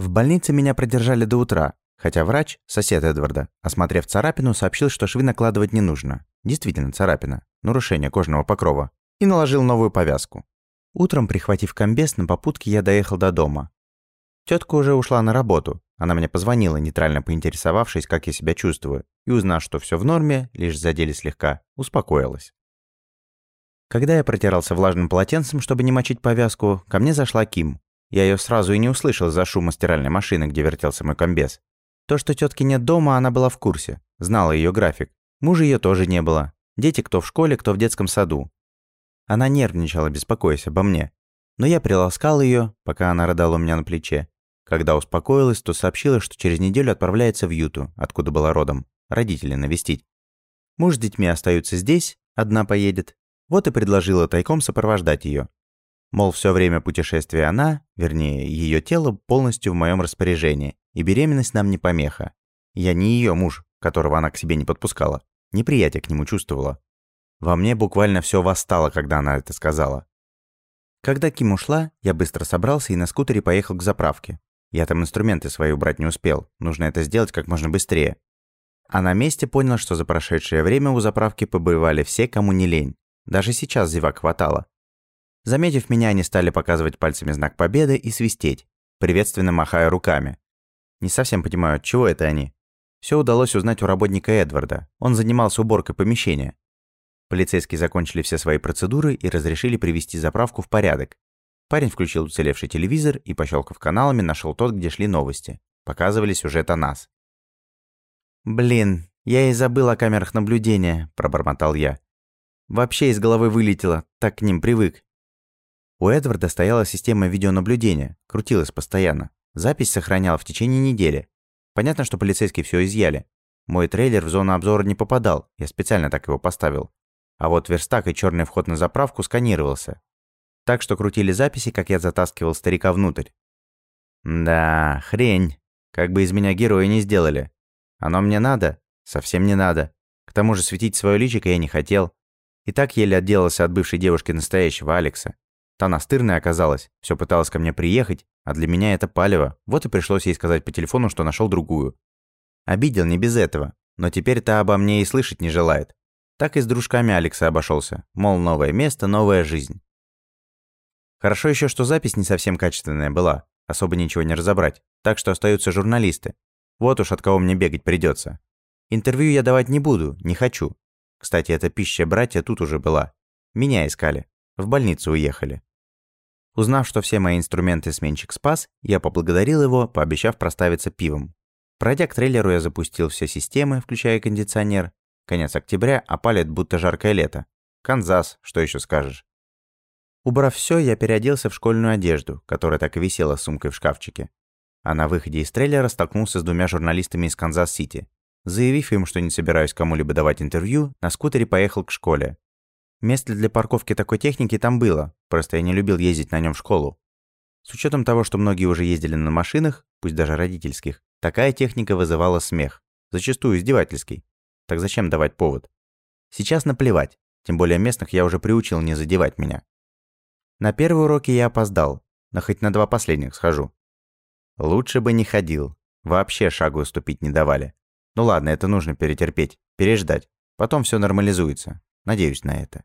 В больнице меня продержали до утра, хотя врач, сосед Эдварда, осмотрев царапину, сообщил, что швы накладывать не нужно. Действительно царапина, нарушение кожного покрова. И наложил новую повязку. Утром, прихватив комбез, на попутке я доехал до дома. Тетка уже ушла на работу. Она мне позвонила, нейтрально поинтересовавшись, как я себя чувствую, и узнав, что все в норме, лишь задели слегка, успокоилась. Когда я протирался влажным полотенцем, чтобы не мочить повязку, ко мне зашла Ким. Я ее сразу и не услышал из-за шума стиральной машины, где вертелся мой комбез. То, что тетки нет дома, она была в курсе. Знала ее график. Мужа ее тоже не было. Дети кто в школе, кто в детском саду. Она нервничала, беспокоясь обо мне. Но я приласкал ее, пока она рыдала у меня на плече. Когда успокоилась, то сообщила, что через неделю отправляется в Юту, откуда была родом, родителей навестить. Муж с детьми остаются здесь, одна поедет. Вот и предложила тайком сопровождать ее. Мол, все время путешествия она, вернее, ее тело полностью в моем распоряжении, и беременность нам не помеха. Я не ее муж, которого она к себе не подпускала. Неприятие к нему чувствовала. Во мне буквально все восстало, когда она это сказала. Когда Ким ушла, я быстро собрался и на скутере поехал к заправке. Я там инструменты свои убрать не успел, нужно это сделать как можно быстрее. А на месте понял, что за прошедшее время у заправки побывали все, кому не лень. Даже сейчас зевак хватало. Заметив меня, они стали показывать пальцами знак победы и свистеть, приветственно махая руками. Не совсем понимаю, от чего это они. Все удалось узнать у работника Эдварда. Он занимался уборкой помещения. Полицейские закончили все свои процедуры и разрешили привести заправку в порядок. Парень включил уцелевший телевизор и, пощелкав каналами, нашел тот, где шли новости. Показывали сюжет о нас. «Блин, я и забыл о камерах наблюдения», – пробормотал я. «Вообще из головы вылетело, так к ним привык». У Эдварда стояла система видеонаблюдения, крутилась постоянно. Запись сохраняла в течение недели. Понятно, что полицейские все изъяли. Мой трейлер в зону обзора не попадал, я специально так его поставил. А вот верстак и черный вход на заправку сканировался. Так что крутили записи, как я затаскивал старика внутрь. Да, хрень. Как бы из меня героя не сделали. Оно мне надо? Совсем не надо. К тому же светить свое личико я не хотел. И так еле отделался от бывшей девушки настоящего Алекса. Та настырная оказалась, все пыталась ко мне приехать, а для меня это палево. Вот и пришлось ей сказать по телефону, что нашел другую. Обидел не без этого, но теперь та обо мне и слышать не желает. Так и с дружками Алекса обошелся. Мол, новое место, новая жизнь. Хорошо еще, что запись не совсем качественная была. Особо ничего не разобрать. Так что остаются журналисты. Вот уж от кого мне бегать придется. Интервью я давать не буду, не хочу. Кстати, эта пища братья тут уже была. Меня искали. В больницу уехали. Узнав, что все мои инструменты сменщик спас, я поблагодарил его, пообещав проставиться пивом. Пройдя к трейлеру, я запустил все системы, включая кондиционер, Конец октября, а палит будто жаркое лето. Канзас, что еще скажешь. Убрав все, я переоделся в школьную одежду, которая так и висела с сумкой в шкафчике. А на выходе из трейлера столкнулся с двумя журналистами из Канзас-Сити. Заявив им, что не собираюсь кому-либо давать интервью, на скутере поехал к школе. Место для парковки такой техники там было, просто я не любил ездить на нем в школу. С учетом того, что многие уже ездили на машинах, пусть даже родительских, такая техника вызывала смех, зачастую издевательский. Так зачем давать повод? Сейчас наплевать. Тем более местных я уже приучил не задевать меня. На первые уроки я опоздал, но хоть на два последних схожу. Лучше бы не ходил. Вообще шагу уступить не давали. Ну ладно, это нужно перетерпеть, переждать. Потом все нормализуется. Надеюсь на это.